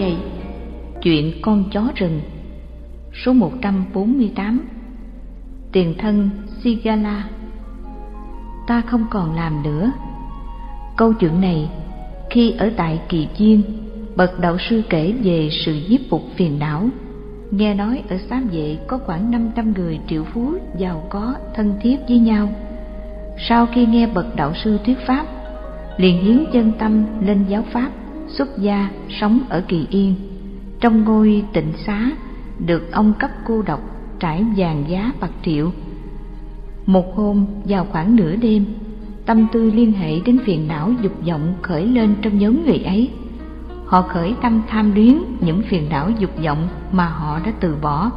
vậy, Chuyện con chó rừng, Số 148 Tiền thân Sigala. Ta không còn làm nữa. Câu chuyện này, Khi ở tại Kỳ chiên Bậc đạo sư kể về sự giết phục phiền não. Nghe nói ở xám vệ có khoảng 500 người triệu phú giàu có, thân thiết với nhau. Sau khi nghe bậc đạo sư thuyết pháp, liền hiến chân tâm lên giáo pháp xuất gia sống ở kỳ yên. Trong ngôi tịnh xá được ông cấp cô độc trải vàng giá bạc triệu. Một hôm, vào khoảng nửa đêm, tâm tư liên hệ đến phiền não dục vọng khởi lên trong nhóm người ấy. Họ khởi tâm tham luyến những phiền não dục vọng mà họ đã từ bỏ.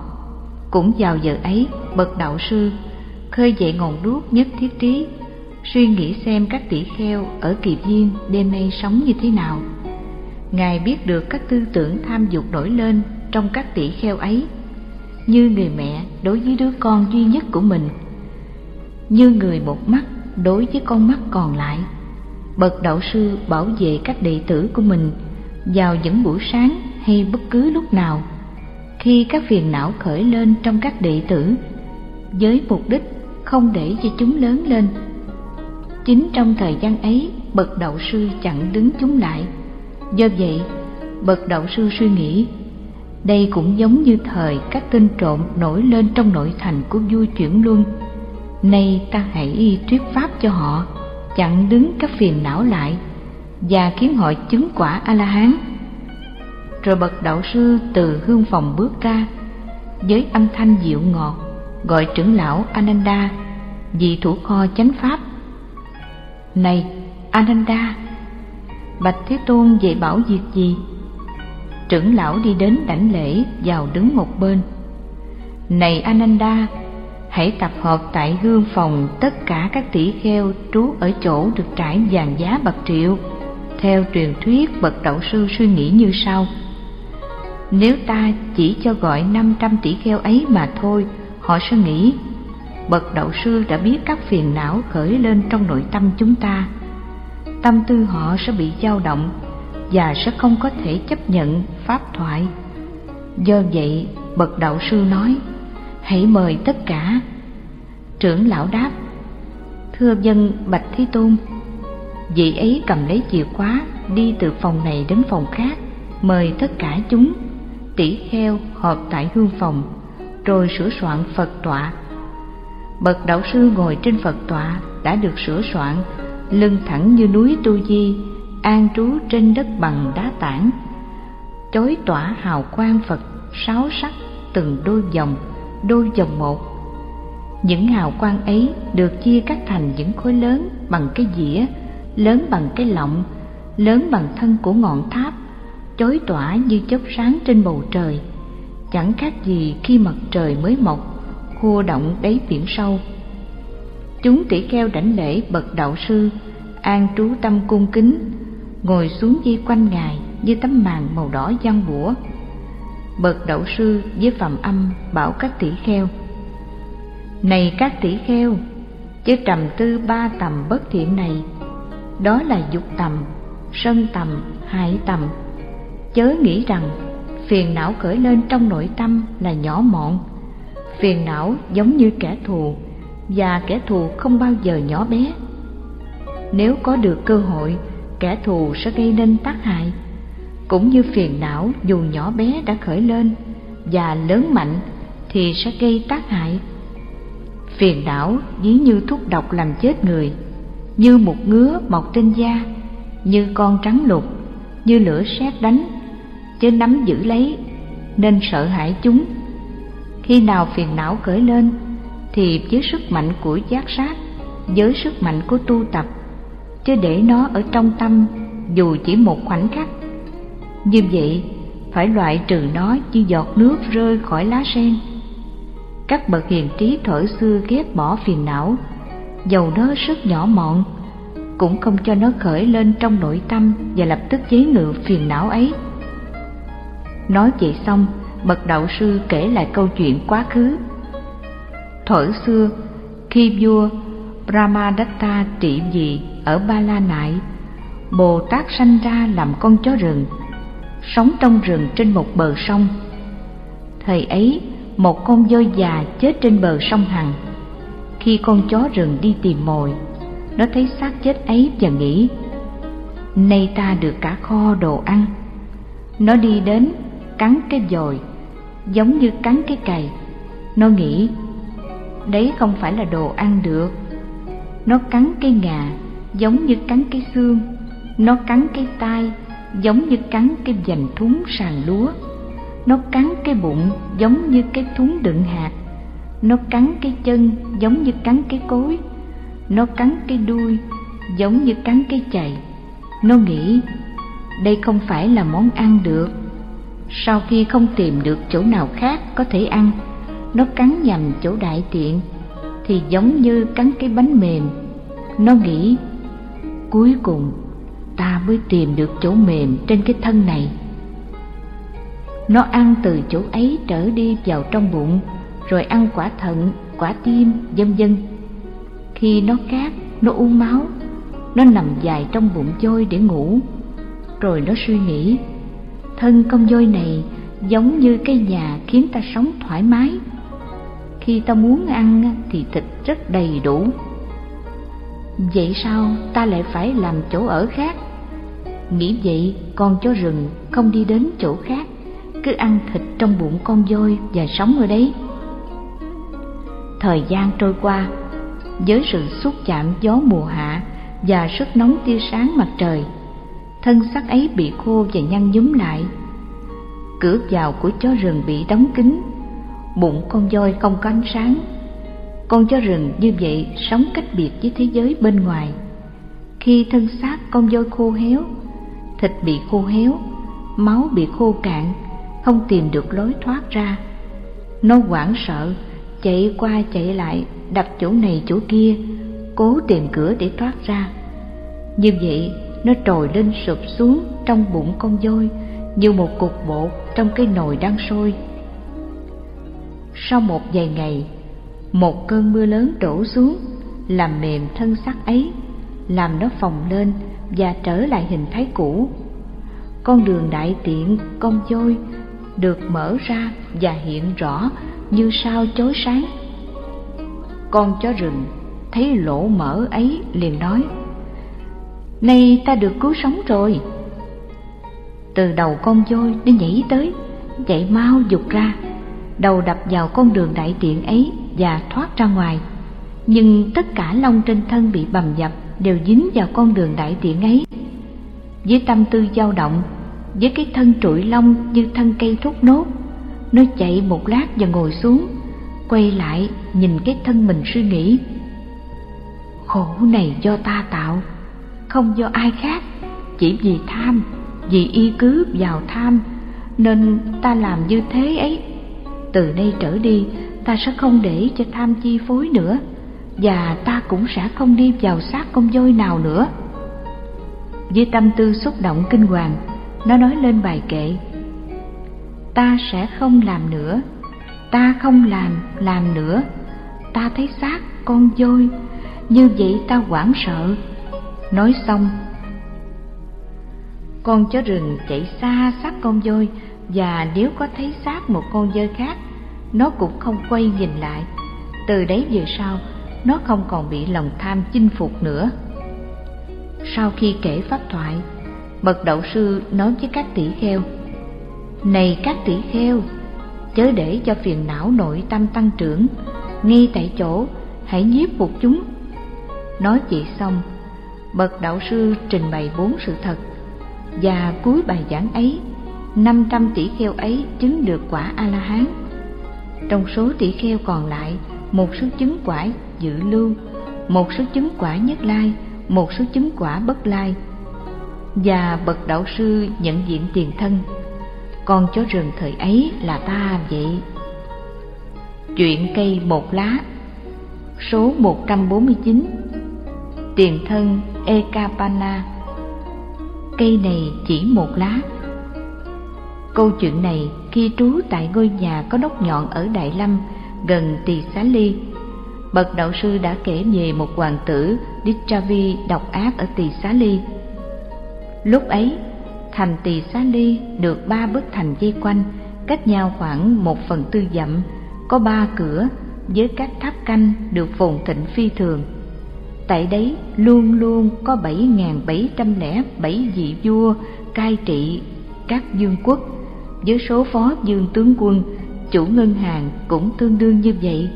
Cũng vào giờ ấy, bậc đạo sư khơi dậy ngọn đuốc nhất thiết trí, suy nghĩ xem các tỷ kheo ở kỳ viên đêm nay sống như thế nào ngài biết được các tư tưởng tham dục nổi lên trong các tỷ kheo ấy, như người mẹ đối với đứa con duy nhất của mình, như người một mắt đối với con mắt còn lại. Bậc đạo sư bảo vệ các đệ tử của mình vào những buổi sáng hay bất cứ lúc nào, khi các phiền não khởi lên trong các đệ tử, với mục đích không để cho chúng lớn lên. Chính trong thời gian ấy, bậc đạo sư chặn đứng chúng lại do vậy, bậc đạo sư suy nghĩ, đây cũng giống như thời các tên trộm nổi lên trong nội thành của vua chuyển luân. Nay ta hãy thuyết pháp cho họ, chặn đứng các phiền não lại và khiến họ chứng quả a la hán rồi bậc đạo sư từ hương phòng bước ra với âm thanh dịu ngọt, gọi trưởng lão ananda, vị thủ kho chánh pháp. Này, ananda! Bạch thế tôn dạy bảo việc gì? Trưởng lão đi đến đảnh lễ, vào đứng một bên. Này ananda, hãy tập hợp tại hương phòng tất cả các tỷ kheo trú ở chỗ được trải vàng giá bạc triệu. Theo truyền thuyết, bậc đạo sư suy nghĩ như sau. Nếu ta chỉ cho gọi 500 tỷ kheo ấy mà thôi, họ sẽ nghĩ, bậc đạo sư đã biết các phiền não khởi lên trong nội tâm chúng ta tâm tư họ sẽ bị dao động và sẽ không có thể chấp nhận pháp thoại. Do vậy, bậc đạo sư nói, hãy mời tất cả. Trưởng lão đáp, thưa dân bạch thế tôn, vị ấy cầm lấy chìa khóa đi từ phòng này đến phòng khác, mời tất cả chúng tỉ heo họp tại hương phòng, rồi sửa soạn phật tọa. Bậc đạo sư ngồi trên phật tọa đã được sửa soạn lưng thẳng như núi tu di, an trú trên đất bằng đá tảng. Chói tỏa hào quang phật sáu sắc từng đôi dòng đôi dòng một. Những hào quang ấy được chia cắt thành những khối lớn bằng cái dĩa, lớn bằng cái lọng, lớn bằng thân của ngọn tháp chói tỏa như chớp sáng trên bầu trời. Chẳng khác gì khi mặt trời mới mọc, khua động đáy biển sâu chúng tỷ kheo đảnh lễ bậc đạo sư, an trú tâm cung kính, ngồi xuống di quanh ngài như tấm màn màu đỏ giăng bủa. Bậc đạo sư với phẩm âm bảo các tỷ kheo, này các tỷ kheo, chớ trầm tư ba tầm bất thiện này. Đó là dục tầm, sân tầm, hại tầm. Chớ nghĩ rằng phiền não khởi lên trong nội tâm là nhỏ mọn. Phiền não giống như kẻ thù và kẻ thù không bao giờ nhỏ bé. Nếu có được cơ hội, kẻ thù sẽ gây nên tác hại. Cũng như phiền não dù nhỏ bé đã khởi lên và lớn mạnh thì sẽ gây tác hại. Phiền não ví như thuốc độc làm chết người, như một ngứa mọc trên da, như con trắng lục như lửa sét đánh, chứ nắm giữ lấy nên sợ hãi chúng. Khi nào phiền não khởi lên thì với sức mạnh của giác sát, với sức mạnh của tu tập, chứ để nó ở trong tâm, dù chỉ một khoảnh khắc. Như vậy, phải loại trừ nó như giọt nước rơi khỏi lá sen. Các bậc hiền trí thở xưa ghét bỏ phiền não dầu nó rất nhỏ mọn, cũng không cho nó khởi lên trong nội tâm và lập tức chế ngự phiền não ấy. Nói vậy xong, bậc đạo sư kể lại câu chuyện quá khứ thuở xưa khi vua brahmadatta trị vì ở ba la nại bồ tát sanh ra làm con chó rừng sống trong rừng trên một bờ sông. Thời ấy, một con voi già chết trên bờ sông Hằng. Khi con chó rừng đi tìm mồi, nó thấy xác chết ấy và nghĩ, nay ta được cả kho đồ ăn. Nó đi đến, cắn cái dồi, giống như cắn cái cày. Nó nghĩ, đấy không phải là đồ ăn được. Nó cắn cái ngà, giống như cắn cái xương. Nó cắn cái tai, giống như cắn cái dành thúng sàn lúa. Nó cắn cái bụng giống như cái thúng đựng hạt. Nó cắn cái chân giống như cắn cái cối. Nó cắn cái đuôi giống như cắn cái chày. Nó nghĩ đây không phải là món ăn được. Sau khi không tìm được chỗ nào khác có thể ăn nó cắn nhầm chỗ đại tiện, thì giống như cắn cái bánh mềm. Nó nghĩ, cuối cùng, ta mới tìm được chỗ mềm trên cái thân này. Nó ăn từ chỗ ấy trở đi vào trong bụng, rồi ăn quả thận, quả tim, vân vân. Khi nó khát, nó uống máu, nó nằm dài trong bụng voi để ngủ. Rồi nó suy nghĩ, thân con voi này giống như cái nhà khiến ta sống thoải mái khi ta muốn ăn thì thịt rất đầy đủ. Vậy sao ta lại phải làm chỗ ở khác? Nghĩ vậy, con chó rừng không đi đến chỗ khác, cứ ăn thịt trong bụng con voi và sống ở đấy. Thời gian trôi qua, với sự xúc chạm gió mùa hạ và sức nóng tia sáng mặt trời, thân xác ấy bị khô và nhăn nhúm lại. Cửa vào của chó rừng bị đóng kín bụng con voi không có ánh sáng. Con chó rừng như vậy sống cách biệt với thế giới bên ngoài. Khi thân xác con voi khô héo, thịt bị khô héo, máu bị khô cạn, không tìm được lối thoát ra. Nó hoảng sợ, chạy qua chạy lại đập chỗ này chỗ kia, cố tìm cửa để thoát ra. Như vậy, nó trồi lên sụp xuống trong bụng con voi như một cục bột trong cái nồi đang sôi sau một vài ngày, một cơn mưa lớn đổ xuống, làm mềm thân xác ấy, làm nó phồng lên và trở lại hình thái cũ. Con đường đại tiện, con voi được mở ra và hiện rõ như sao chói sáng. Con chó rừng thấy lỗ mở ấy liền nói nay ta được cứu sống rồi. Từ đầu con voi nó nhảy tới chạy mau dục ra đầu đập vào con đường đại tiện ấy và thoát ra ngoài. Nhưng tất cả lông trên thân bị bầm dập đều dính vào con đường đại tiện ấy. Với tâm tư dao động, với cái thân trụi lông như thân cây thốt nốt, nó chạy một lát và ngồi xuống, quay lại nhìn cái thân mình suy nghĩ. Khổ này do ta tạo, không do ai khác, chỉ vì tham, vì y cứ vào tham, nên ta làm như thế ấy từ nay trở đi, ta sẽ không để cho tham chi phối nữa, và ta cũng sẽ không đi vào xác con voi nào nữa. Với tâm tư xúc động kinh hoàng, nó nói lên bài kệ, ta sẽ không làm nữa, ta không làm làm nữa, ta thấy xác con voi, như vậy ta hoảng sợ. Nói xong, con chó rừng chạy xa xác con voi và nếu có thấy xác một con dơi khác, nó cũng không quay nhìn lại. Từ đấy về sau, nó không còn bị lòng tham chinh phục nữa. Sau khi kể pháp thoại, bậc đậu sư nói với các tỷ kheo, này các tỷ kheo, chớ để cho phiền não nội tâm tăng trưởng. Ngay tại chỗ, hãy nhiếp phục chúng. Nói chị xong, bậc đạo sư trình bày bốn sự thật và cuối bài giảng ấy năm trăm tỷ kheo ấy chứng được quả a la hán trong số tỷ kheo còn lại, một số chứng quả dự lưu, một số chứng quả nhất lai, một số chứng quả bất lai. Và bậc đạo sư nhận diện tiền thân, con chó rừng thời ấy là ta vậy. Chuyện cây một lá, số 149 tiền thân Ekapana cây này chỉ một lá câu chuyện này khi trú tại ngôi nhà có nóc nhọn ở Đại Lâm gần Tỳ Xá Ly bậc đạo sư đã kể về một hoàng tử Dichavi độc ác ở Tỳ Xá Ly. Lúc ấy, thành tỳ xá ly được ba bức thành dây quanh cách nhau khoảng một phần tư dặm có ba cửa với các tháp canh được phồn thịnh phi thường. Tại đấy luôn luôn có bảy nghìn bảy trăm lẻ bảy vị vua cai trị các dương quốc với số phó dương tướng quân chủ ngân hàng cũng tương đương như vậy.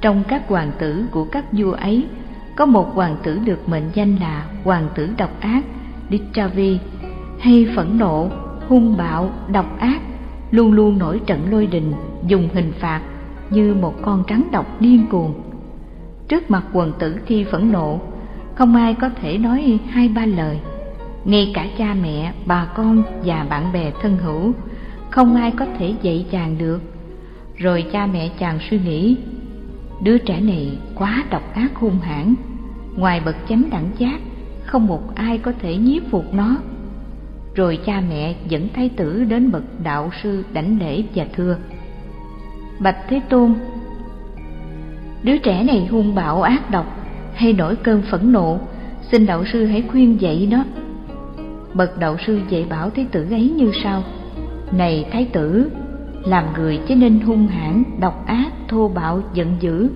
Trong các hoàng tử của các vua ấy có một hoàng tử được mệnh danh là hoàng tử độc ác Dichavi hay phẫn nộ, hung bạo, độc ác luôn luôn nổi trận lôi đình dùng hình phạt như một con rắn độc điên cuồng. Trước mặt quần tử khi phẫn nộ không ai có thể nói hai ba lời ngay cả cha mẹ, bà con và bạn bè thân hữu, không ai có thể dạy chàng được. Rồi cha mẹ chàng suy nghĩ, đứa trẻ này quá độc ác hung hãn, ngoài bậc chánh đẳng giác, không một ai có thể nhiếp phục nó. Rồi cha mẹ dẫn thái tử đến bậc đạo sư đảnh lễ và thưa, bạch thế tôn, đứa trẻ này hung bạo ác độc hay nổi cơn phẫn nộ, xin đạo sư hãy khuyên dạy nó bậc đạo sư dạy bảo thái tử ấy như sau. Này thái tử, làm người chứ nên hung hãn, độc ác, thô bạo, giận dữ.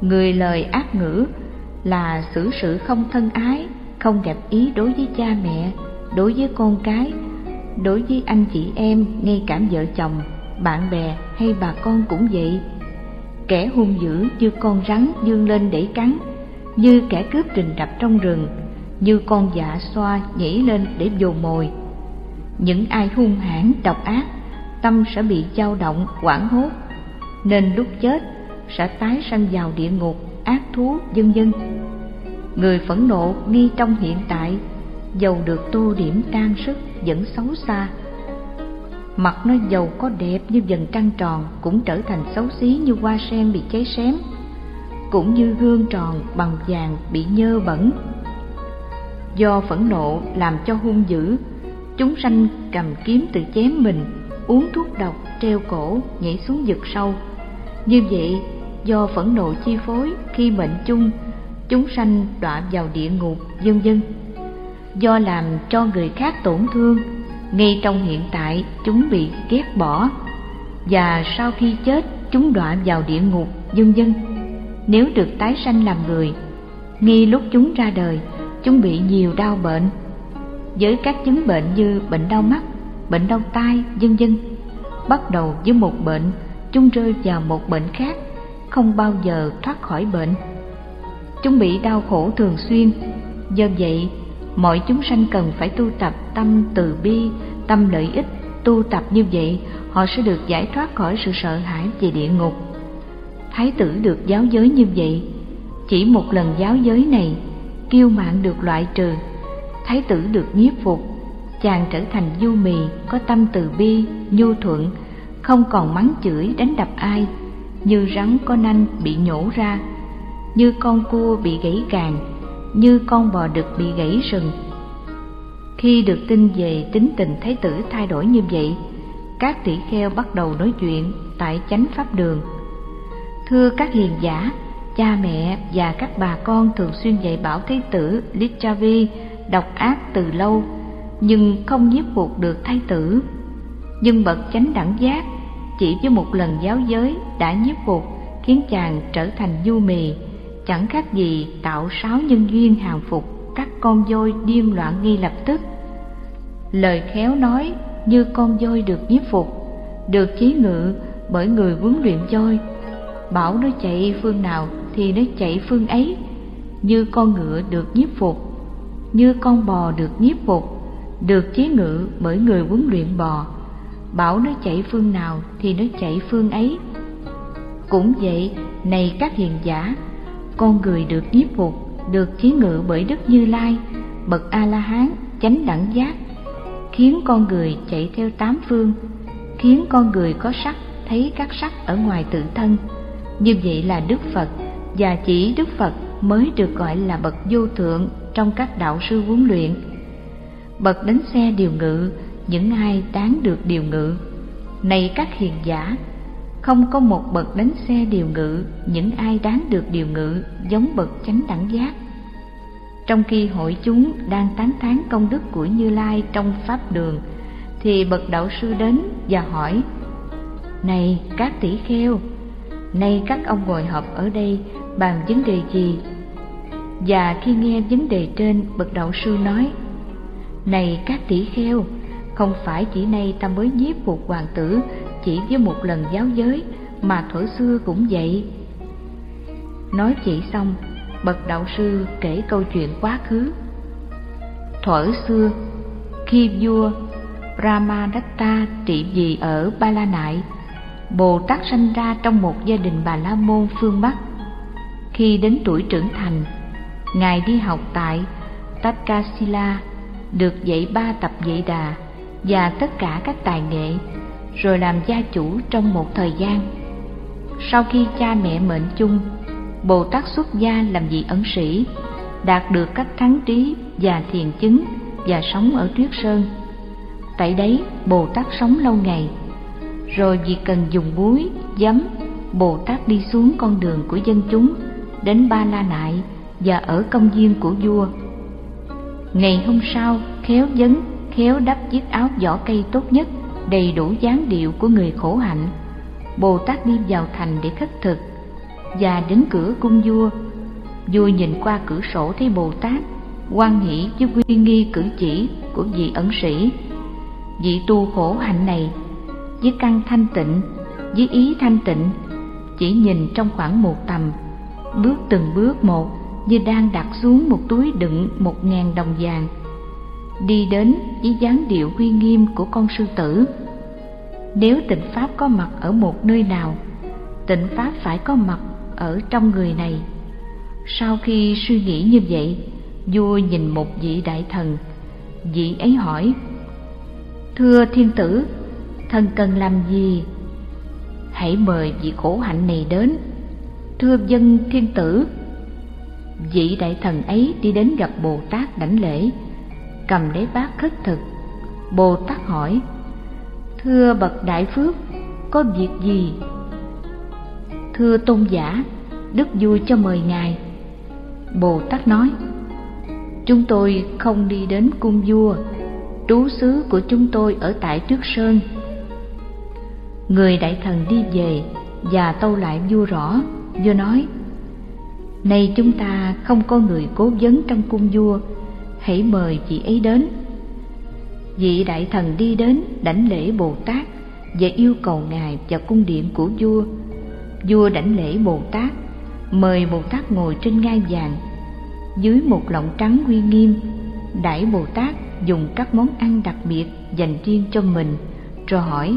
Người lời ác ngữ là xử sự không thân ái, không đẹp ý đối với cha mẹ, đối với con cái, đối với anh chị em, ngay cả vợ chồng, bạn bè hay bà con cũng vậy. Kẻ hung dữ như con rắn dương lên để cắn, như kẻ cướp rình rập trong rừng như con dạ xoa nhảy lên để dồn mồi. Những ai hung hãn độc ác, tâm sẽ bị dao động quảng hốt. Nên lúc chết, sẽ tái sanh vào địa ngục, ác thú, vân vân. Người phẫn nộ ngay trong hiện tại dầu được tô điểm trang sức vẫn xấu xa. Mặt nó dầu có đẹp như dần trăng tròn cũng trở thành xấu xí như hoa sen bị cháy xém, cũng như gương tròn bằng vàng bị nhơ bẩn do phẫn nộ làm cho hung dữ. Chúng sanh cầm kiếm tự chém mình, uống thuốc độc, treo cổ, nhảy xuống vực sâu. Như vậy, do phẫn nộ chi phối khi mệnh chung, chúng sanh đọa vào địa ngục, vân vân. Do làm cho người khác tổn thương, ngay trong hiện tại chúng bị ghét bỏ. Và sau khi chết, chúng đọa vào địa ngục, vân vân. Nếu được tái sanh làm người, ngay lúc chúng ra đời chúng bị nhiều đau bệnh. Với các chứng bệnh như bệnh đau mắt, bệnh đau tai, vân vân, bắt đầu với một bệnh chúng rơi vào một bệnh khác, không bao giờ thoát khỏi bệnh. Chúng bị đau khổ thường xuyên. Do vậy, mọi chúng sanh cần phải tu tập tâm từ bi, tâm lợi ích. Tu tập như vậy, họ sẽ được giải thoát khỏi sự sợ hãi về địa ngục. Thái tử được giáo giới như vậy, chỉ một lần giáo giới này kiêu mạng được loại trừ, thái tử được nhiếp phục, chàng trở thành du mì có tâm từ bi, nhu thuận, không còn mắng chửi đánh đập ai, như rắn có nanh bị nhổ ra, như con cua bị gãy càng như con bò đực bị gãy sừng. Khi được tin về tính tình thái tử thay đổi như vậy, các tỷ kheo bắt đầu nói chuyện tại chánh pháp đường. Thưa các hiền giả cha mẹ và các bà con thường xuyên dạy bảo thái tử Lichavi độc ác từ lâu, nhưng không nhiếp phục được thái tử. Nhưng bậc chánh đẳng giác chỉ với một lần giáo giới đã nhiếp phục khiến chàng trở thành du mì, chẳng khác gì tạo sáu nhân duyên hàng phục các con voi điên loạn ngay lập tức. Lời khéo nói như con voi được nhiếp phục, được chế ngự bởi người huấn luyện voi, bảo nó chạy phương nào thì nó chạy phương ấy, như con ngựa được nhiếp phục, như con bò được nhiếp phục, được chế ngự bởi người huấn luyện bò. Bảo nó chạy phương nào thì nó chạy phương ấy. Cũng vậy, này các hiền giả, con người được nhiếp phục, được chế ngự bởi đức như lai, bậc a la hán chánh đẳng giác, khiến con người chạy theo tám phương, khiến con người có sắc, thấy các sắc ở ngoài tự thân. Như vậy là đức phật và chỉ đức phật mới được gọi là bậc vô thượng trong các đạo sư huấn luyện. Bậc đánh xe điều ngự, những ai đáng được điều ngự. Này các hiền giả, không có một bậc đánh xe điều ngự, những ai đáng được điều ngự giống bậc chánh đẳng giác. Trong khi hội chúng đang tán thán công đức của Như Lai trong pháp đường, thì bậc đạo sư đến và hỏi, này các tỷ kheo nay các ông ngồi họp ở đây bàn vấn đề gì? Và khi nghe vấn đề trên, bậc đạo sư nói, này các tỷ kheo, không phải chỉ nay ta mới nhiếp phục hoàng tử chỉ với một lần giáo giới mà thuở xưa cũng vậy. Nói chỉ xong, bậc đạo sư kể câu chuyện quá khứ. Thuở xưa, khi vua Brahmadatta trị vì ở Ba La Nại Bồ Tát sanh ra trong một gia đình Bà La Môn phương Bắc. Khi đến tuổi trưởng thành Ngài đi học tại Takasila Được dạy ba tập dạy đà Và tất cả các tài nghệ Rồi làm gia chủ trong một thời gian. Sau khi cha mẹ mệnh chung Bồ Tát xuất gia làm vị ẩn sĩ Đạt được các thắng trí và thiền chứng Và sống ở Tuyết Sơn. Tại đấy Bồ Tát sống lâu ngày Rồi vì cần dùng muối, giấm Bồ Tát đi xuống con đường của dân chúng. Đến Ba La Nại Và ở công viên của vua. Ngày hôm sau Khéo dấn, khéo đắp chiếc áo vỏ cây tốt nhất Đầy đủ dáng điệu của người khổ hạnh. Bồ Tát đi vào thành để khất thực Và đến cửa cung vua. Vua nhìn qua cửa sổ thấy Bồ Tát quan hỷ với quy nghi cử chỉ của vị ẩn sĩ. Vị tu khổ hạnh này với căn thanh tịnh với ý thanh tịnh chỉ nhìn trong khoảng một tầm bước từng bước một như đang đặt xuống một túi đựng một ngàn đồng vàng đi đến với dáng điệu uy nghiêm của con sư tử nếu tịnh pháp có mặt ở một nơi nào tịnh pháp phải có mặt ở trong người này sau khi suy nghĩ như vậy vua nhìn một vị đại thần vị ấy hỏi Thưa thiên tử, thần cần làm gì? Hãy mời vị khổ hạnh này đến. Thưa dân thiên tử, vị đại thần ấy đi đến gặp Bồ Tát đảnh lễ, cầm lấy bát khất thực. Bồ Tát hỏi, Thưa bậc đại phước, có việc gì? Thưa tôn giả, đức vui cho mời ngài. Bồ Tát nói, Chúng tôi không đi đến cung vua trú xứ của chúng tôi ở tại Trước Sơn. Người đại thần đi về và tâu lại vua rõ, vua nói, nay chúng ta không có người cố vấn trong cung vua, hãy mời vị ấy đến. Vị đại thần đi đến đảnh lễ Bồ Tát và yêu cầu ngài vào cung điện của vua. Vua đảnh lễ Bồ Tát, mời Bồ Tát ngồi trên ngai vàng, dưới một lọng trắng uy nghiêm, đãi Bồ Tát dùng các món ăn đặc biệt dành riêng cho mình rồi hỏi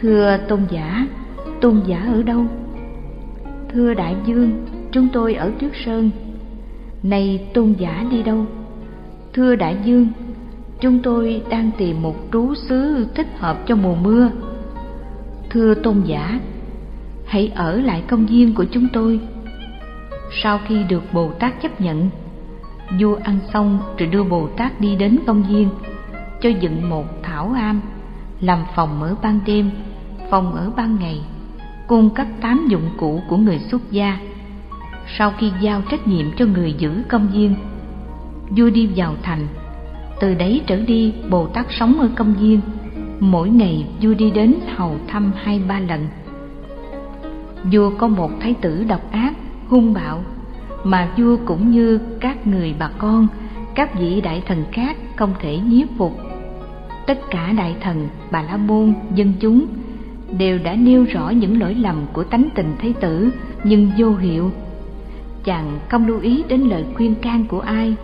thưa tôn giả tôn giả ở đâu thưa đại dương chúng tôi ở trước sơn. Nay tôn giả đi đâu? Thưa đại dương chúng tôi đang tìm một trú xứ thích hợp cho mùa mưa. Thưa tôn giả, hãy ở lại công viên của chúng tôi. Sau khi được bồ tát chấp nhận, vua ăn xong rồi đưa bồ tát đi đến công viên, cho dựng một thảo am, làm phòng ở ban đêm, phòng ở ban ngày cung cấp tám dụng cụ của người xuất gia. Sau khi giao trách nhiệm cho người giữ công viên, vua đi vào thành. Từ đấy trở đi, bồ tát sống ở công viên. Mỗi ngày, vua đi đến hầu thăm hai ba lần. Vua có một thái tử độc ác, hung bạo, mà vua cũng như các người bà con, các vị đại thần khác không thể nhiếp phục. Tất cả đại thần, bà la môn, dân chúng đều đã nêu rõ những lỗi lầm của tánh tình thế tử, nhưng vô hiệu. Chàng không lưu ý đến lời khuyên can của ai.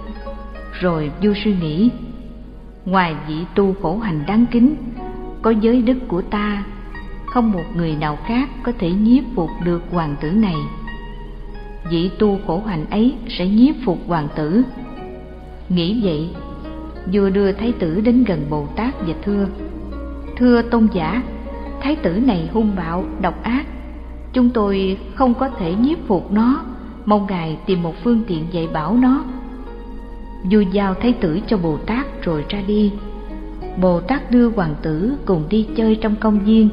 Rồi vua suy nghĩ, ngoài vị tu khổ hành đáng kính, có giới đức của ta, không một người nào khác có thể nhiếp phục được hoàng tử này. Vị tu khổ hạnh ấy sẽ nhiếp phục hoàng tử. Nghĩ vậy, vua đưa thái tử đến gần bồ tát và thưa thưa tôn giả thái tử này hung bạo, độc ác. Chúng tôi không có thể nhiếp phục nó. Mong ngài tìm một phương tiện dạy bảo nó. Vua giao thái tử cho bồ tát rồi ra đi. Bồ tát đưa hoàng tử cùng đi chơi trong công viên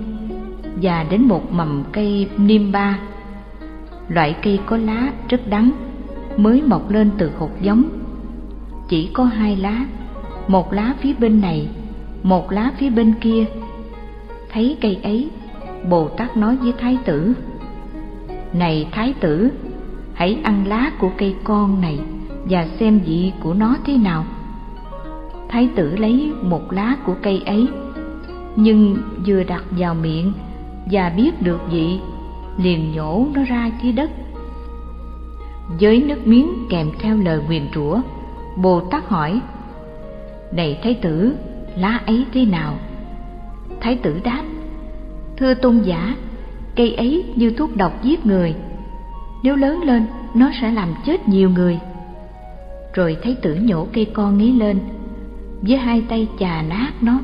và đến một mầm cây niêm ba. Loại cây có lá rất đắng, mới mọc lên từ hột giống. Chỉ có hai lá, một lá phía bên này, một lá phía bên kia thấy cây ấy bồ tát nói với thái tử, này thái tử, hãy ăn lá của cây con này và xem vị của nó thế nào. Thái tử lấy một lá của cây ấy, nhưng vừa đặt vào miệng và biết được vị, liền nhổ nó ra dưới đất. Với nước miếng kèm theo lời nguyền rủa bồ tát hỏi, này thái tử, lá ấy thế nào? Thái tử đáp. Thưa tôn giả, cây ấy như thuốc độc giết người. Nếu lớn lên, nó sẽ làm chết nhiều người. Rồi thái tử nhổ cây con ấy lên, với hai tay chà nát nó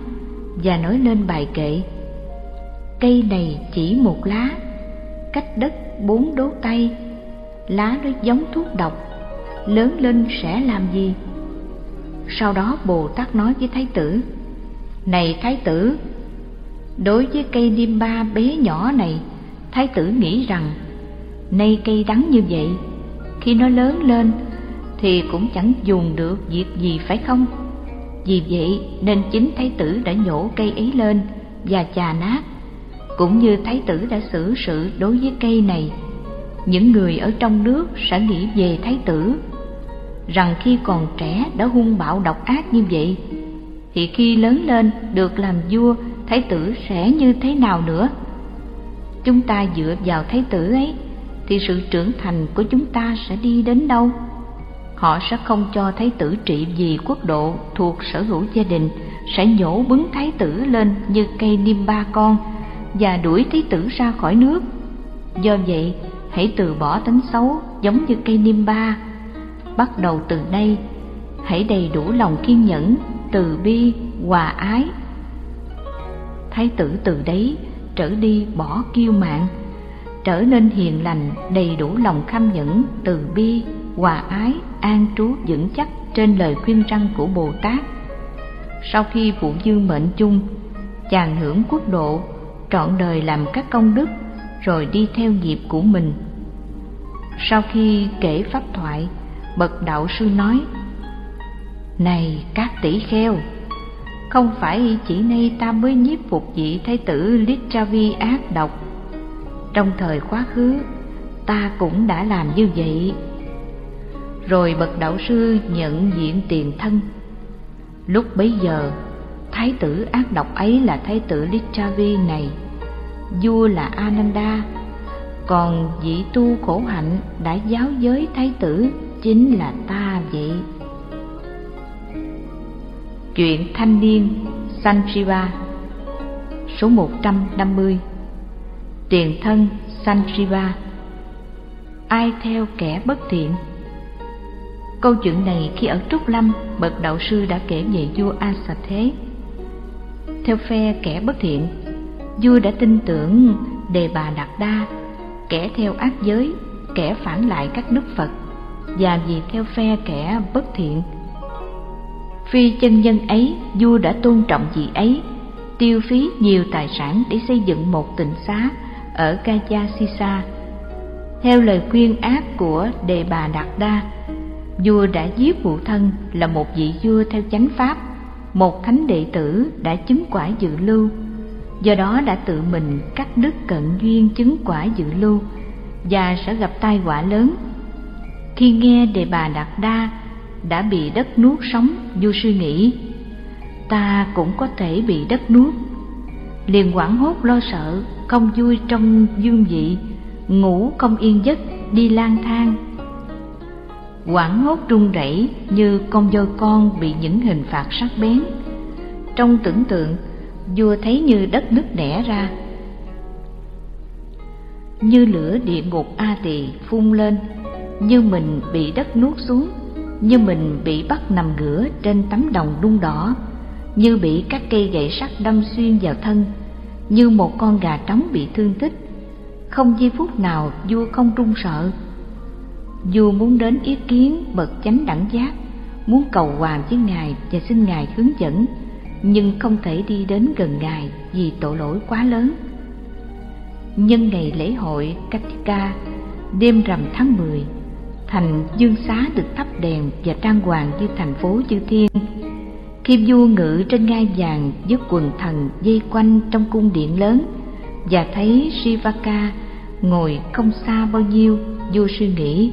và nói lên bài kệ. Cây này chỉ một lá, cách đất bốn đố tay. Lá nó giống thuốc độc, lớn lên sẽ làm gì? Sau đó bồ tát nói với thái tử, này thái tử đối với cây niêm ba bé nhỏ này, thái tử nghĩ rằng, nay cây đắng như vậy, khi nó lớn lên thì cũng chẳng dùng được việc gì phải không? Vì vậy nên chính thái tử đã nhổ cây ấy lên và chà nát. Cũng như thái tử đã xử sự đối với cây này, những người ở trong nước sẽ nghĩ về thái tử, rằng khi còn trẻ đã hung bạo độc ác như vậy, thì khi lớn lên được làm vua thái tử sẽ như thế nào nữa? Chúng ta dựa vào thái tử ấy, thì sự trưởng thành của chúng ta sẽ đi đến đâu? Họ sẽ không cho thái tử trị vì quốc độ thuộc sở hữu gia đình, sẽ nhổ bứng thái tử lên như cây niêm ba con và đuổi thái tử ra khỏi nước. Do vậy, hãy từ bỏ tính xấu giống như cây niêm ba. Bắt đầu từ nay, hãy đầy đủ lòng kiên nhẫn, từ bi, hòa ái thái tử từ đấy trở đi bỏ kiêu mạng, trở nên hiền lành, đầy đủ lòng kham nhẫn, từ bi, hòa ái, an trú vững chắc trên lời khuyên răn của bồ tát. Sau khi phụ dương mệnh chung, chàng hưởng quốc độ, trọn đời làm các công đức, rồi đi theo nghiệp của mình. Sau khi kể pháp thoại, bậc đạo sư nói, này các tỷ kheo không phải chỉ nay ta mới nhiếp phục vị thái tử Litravi ác độc. Trong thời quá khứ, ta cũng đã làm như vậy. Rồi bậc đạo sư nhận diện tiền thân. Lúc bấy giờ, thái tử ác độc ấy là thái tử Litravi này. Vua là Ananda, còn vị tu khổ hạnh đã giáo giới thái tử chính là ta vậy chuyện thanh niên, Sanjiva. Số 150 tiền thân, Sanjiva. Ai theo kẻ bất thiện? Câu chuyện này khi ở trúc lâm, bậc đạo sư đã kể về vua asa thế theo phe kẻ bất thiện, vua đã tin tưởng đề bà đạt đa, kẻ theo ác giới, kẻ phản lại các đức phật. Và vì theo phe kẻ bất thiện phi chân nhân ấy vua đã tôn trọng vị ấy tiêu phí nhiều tài sản để xây dựng một tịnh xá ở Gaya Sisa. Theo lời khuyên ác của Đề Bà Đạt Đa, vua đã giết phụ thân là một vị vua theo chánh pháp, một thánh đệ tử đã chứng quả dự lưu, do đó đã tự mình cắt đứt cận duyên chứng quả dự lưu và sẽ gặp tai họa lớn. Khi nghe Đề Bà Đạt Đa đã bị đất nuốt sống, vua suy nghĩ, ta cũng có thể bị đất nuốt. Liền hoảng hốt lo sợ không vui trong dương vị ngủ không yên giấc đi lang thang. Hoảng hốt run rẩy như con voi con bị những hình phạt sắc bén. Trong tưởng tượng vua thấy như đất nứt nẻ ra. Như lửa địa ngục a tỳ phun lên như mình bị đất nuốt xuống như mình bị bắt nằm ngửa trên tấm đồng đun đỏ, như bị các cây gậy sắt đâm xuyên vào thân, như một con gà trống bị thương tích. Không giây phút nào vua không run sợ. Vua muốn đến ý kiến bậc chánh đẳng giác, muốn cầu hòa với ngài và xin ngài hướng dẫn, nhưng không thể đi đến gần ngài vì tội lỗi quá lớn. Nhân ngày lễ hội Katika, đêm rằm tháng 10 thành dương xá được thắp đèn và trang hoàng như thành phố chư thiên. Khi vua ngự trên ngai vàng với quần thần dây quanh trong cung điện lớn và thấy Sivaka ngồi không xa bao nhiêu vua suy nghĩ.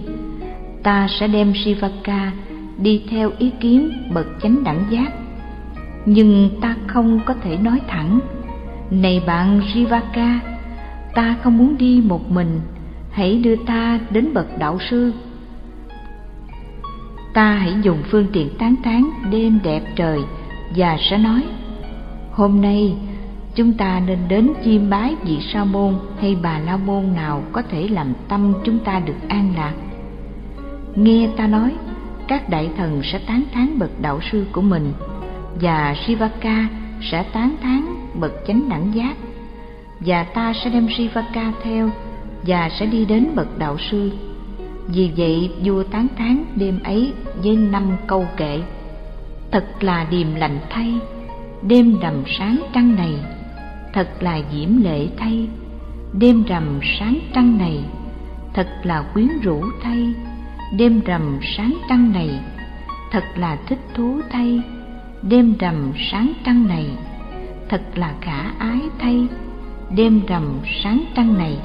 Ta sẽ đem Sivaka đi theo ý kiến bậc chánh đẳng giác. Nhưng ta không có thể nói thẳng. Này bạn Sivaka, ta không muốn đi một mình. Hãy đưa ta đến bậc đạo sư ta hãy dùng phương tiện tán tán đêm đẹp trời và sẽ nói, hôm nay chúng ta nên đến chiêm bái vị sa môn hay bà la môn nào có thể làm tâm chúng ta được an lạc. Nghe ta nói, các đại thần sẽ tán thán bậc đạo sư của mình và Sivaka sẽ tán thán bậc chánh đẳng giác và ta sẽ đem Sivaka theo và sẽ đi đến bậc đạo sư vì vậy, vua tán thán đêm ấy với năm câu kệ, thật là điềm lành thay, đêm rằm sáng trăng này, thật là diễm lệ thay, đêm rằm sáng trăng này, thật là quyến rũ thay, đêm rằm sáng trăng này, thật là thích thú thay, đêm rằm sáng trăng này, thật là khả ái thay, đêm rằm sáng trăng này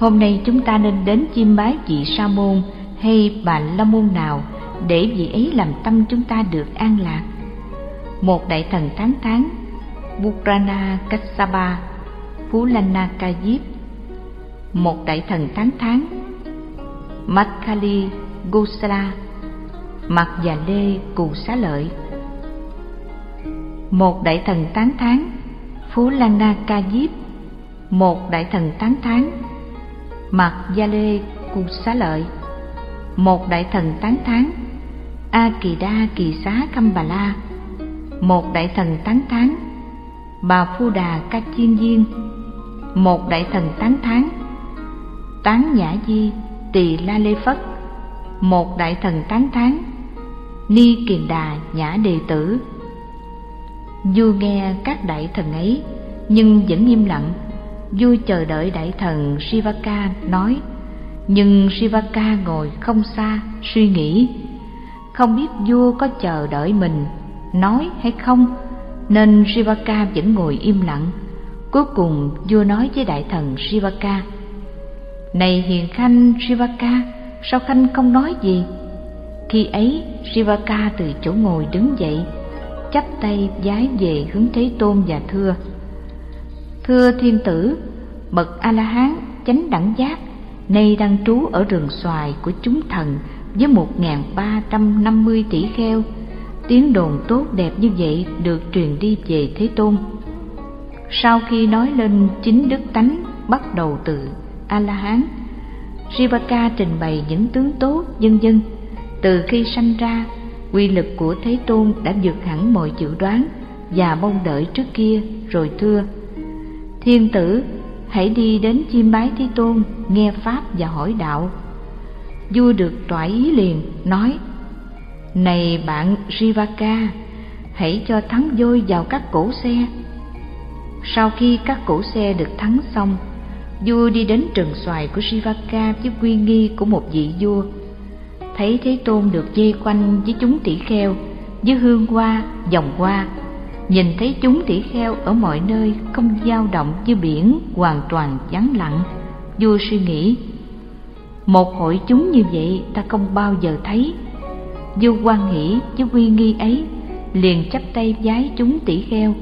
hôm nay chúng ta nên đến chiêm bái vị sa môn hay bà la môn nào để vị ấy làm tâm chúng ta được an lạc. Một đại thần tán thán Bukrana Kassapa Phú Lana Ca Diếp. Một đại thần tán thán Matkali Gosala Mặt và Lê Cù Xá Lợi. Một đại thần tán thán, Phú Lana Ca Diếp. Một đại thần tán thán Mặt Gia Lê cu Xá Lợi. Một đại thần tán thán, A Kỳ Đa Kỳ Xá Căm Bà La. Một đại thần tán thán, Bà Phu Đà Ca Chiên viên. Một đại thần tán thán, Tán Nhã Di Tỳ La Lê Phất. Một đại thần tán thán, Ni Kiền Đà Nhã Đề Tử. Vua nghe các đại thần ấy, Nhưng vẫn im lặng. Vua chờ đợi đại thần Sivaka nói. Nhưng Sivaka ngồi không xa, Suy nghĩ. Không biết vua có chờ đợi mình, Nói hay không, Nên Sivaka vẫn ngồi im lặng. Cuối cùng, vua nói với đại thần Sivaka, Này hiền khanh Sivaka, Sao khanh không nói gì? Khi ấy, Sivaka từ chỗ ngồi đứng dậy, chắp tay vái về hướng Thế Tôn và thưa. Thưa thiên tử, bậc A-la-hán chánh đẳng giác nay đang trú ở rừng xoài của chúng thần với một nghìn ba trăm năm mươi tỷ kheo. Tiếng đồn tốt đẹp như vậy được truyền đi về Thế Tôn. Sau khi nói lên chính đức tánh bắt đầu từ A-la-hán, Sivaka trình bày những tướng tốt dân dân. Từ khi sanh ra quy lực của Thế Tôn đã vượt hẳn mọi dự đoán và mong đợi trước kia rồi thưa. Thiên tử hãy đi đến chiêm bái Thế Tôn nghe Pháp và hỏi đạo. Vua được tỏa ý liền nói Này bạn Rivaka hãy cho thắng vôi vào các cổ xe. Sau khi các cổ xe được thắng xong Vua đi đến trần xoài của Sivaka với quy nghi của một vị vua. Thấy Thế Tôn được dây quanh với chúng tỷ kheo, với hương hoa, vòng hoa, nhìn thấy chúng tỷ kheo ở mọi nơi không dao động như biển hoàn toàn vắng lặng, vua suy nghĩ, một hội chúng như vậy ta không bao giờ thấy. Vua quan nghĩ với quy nghi ấy, liền chắp tay vái chúng tỷ kheo,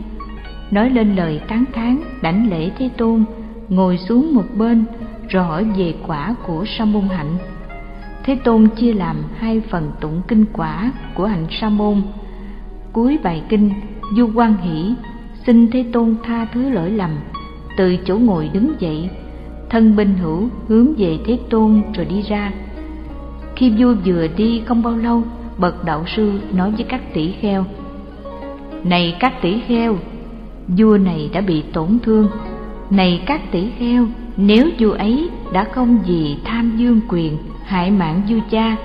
nói lên lời tán thán đảnh lễ Thế Tôn, ngồi xuống một bên rồi hỏi về quả của sa môn hạnh Thế Tôn chia làm hai phần tụng kinh quả của hạnh sa môn. Cuối bài kinh, Du Quan Hỷ xin Thế Tôn tha thứ lỗi lầm, từ chỗ ngồi đứng dậy, thân binh hữu hướng về Thế Tôn rồi đi ra. Khi vua vừa đi không bao lâu, bậc đạo sư nói với các tỷ kheo: "Này các tỷ kheo, vua này đã bị tổn thương. Này các tỷ kheo, nếu vua ấy đã không vì tham dương quyền hại mạng vua cha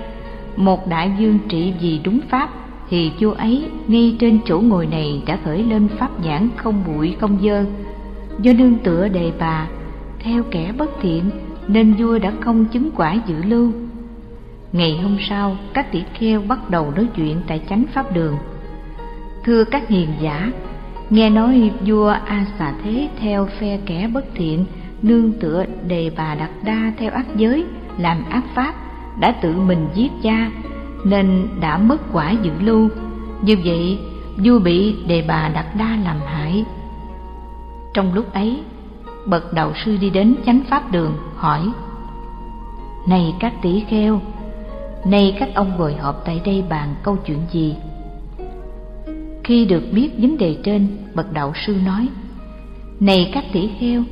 một đại dương trị vì đúng pháp thì vua ấy ngay trên chỗ ngồi này đã khởi lên pháp nhãn không bụi không dơ do nương tựa đề bà theo kẻ bất thiện nên vua đã không chứng quả dự lưu Ngày hôm sau, các tỷ kheo bắt đầu nói chuyện tại chánh pháp đường. Thưa các hiền giả, nghe nói vua A Xà Thế theo phe kẻ bất thiện, nương tựa đề bà đặt Đa theo ác giới, làm ác pháp, đã tự mình giết cha, nên đã mất quả dự lưu. Như vậy, vua bị đề bà đặt Đa làm hại. Trong lúc ấy, bậc đạo sư đi đến chánh pháp đường hỏi: "Này các tỷ kheo, Nay các ông ngồi họp tại đây bàn câu chuyện gì? Khi được biết vấn đề trên, bậc đạo sư nói: Này các tỷ kheo,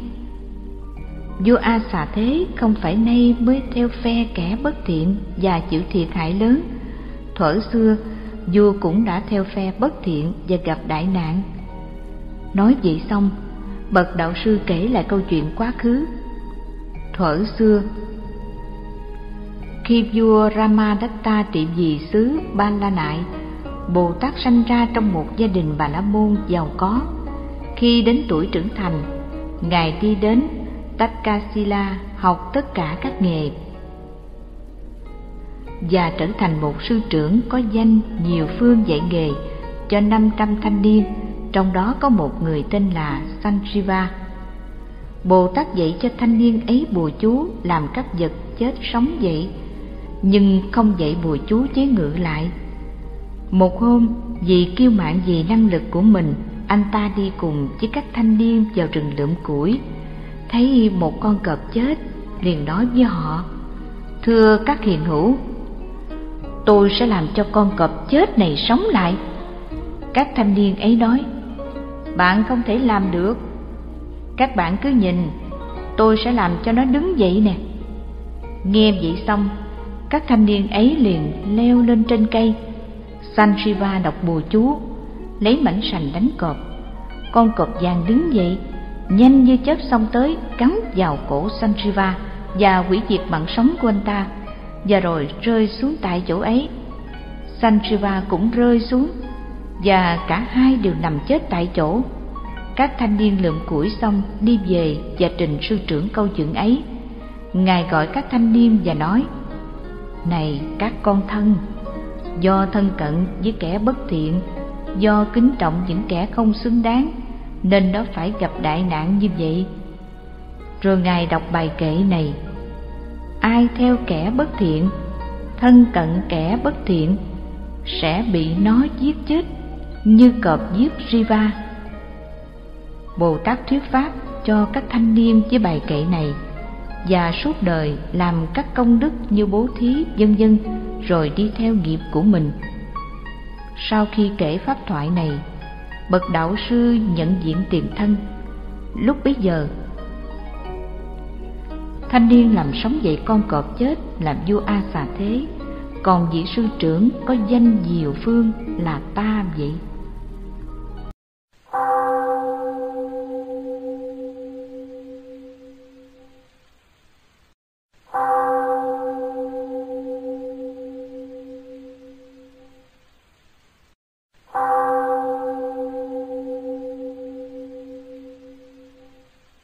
vua A xà thế không phải nay mới theo phe kẻ bất thiện và chịu thiệt hại lớn. Thuở xưa, vua cũng đã theo phe bất thiện và gặp đại nạn. Nói vậy xong, bậc đạo sư kể lại câu chuyện quá khứ. Thuở xưa, khi vua Ramadatta trị vì xứ Ba La Nại, Bồ Tát sanh ra trong một gia đình Bà La Môn giàu có. Khi đến tuổi trưởng thành, Ngài đi đến Takasila học tất cả các nghề và trở thành một sư trưởng có danh nhiều phương dạy nghề cho 500 thanh niên, trong đó có một người tên là Sanjiva. Bồ Tát dạy cho thanh niên ấy bùa chú làm các vật chết sống dậy nhưng không dạy bùa chú chế ngự lại. Một hôm, vì kiêu mạn vì năng lực của mình, anh ta đi cùng với các thanh niên vào rừng lượm củi, thấy một con cọp chết, liền nói với họ: "Thưa các hiền hữu, tôi sẽ làm cho con cọp chết này sống lại." Các thanh niên ấy nói: "Bạn không thể làm được. Các bạn cứ nhìn, tôi sẽ làm cho nó đứng dậy nè." Nghe vậy xong, các thanh niên ấy liền leo lên trên cây Sanjiva đọc bùa chú lấy mảnh sành đánh cọp con cọp vàng đứng dậy nhanh như chớp xông tới cắn vào cổ Sanjiva và hủy diệt mạng sống của anh ta và rồi rơi xuống tại chỗ ấy. Sanjiva cũng rơi xuống, và cả hai đều nằm chết tại chỗ. Các thanh niên lượm củi xong đi về và trình sư trưởng câu chuyện ấy. Ngài gọi các thanh niên và nói, này các con thân, do thân cận với kẻ bất thiện, do kính trọng những kẻ không xứng đáng, nên nó phải gặp đại nạn như vậy. Rồi ngài đọc bài kệ này ai theo kẻ bất thiện, thân cận kẻ bất thiện, sẽ bị nó giết chết như cọp giết riva bồ tát thuyết pháp cho các thanh niên với bài kệ này và suốt đời làm các công đức như bố thí, vân vân, rồi đi theo nghiệp của mình. Sau khi kể pháp thoại này, bậc đạo sư nhận diện tiền thân. Lúc bấy giờ thanh niên làm sống dậy con cọp chết, làm vua a xà thế. Còn vị sư trưởng có danh diệu phương là ta vậy.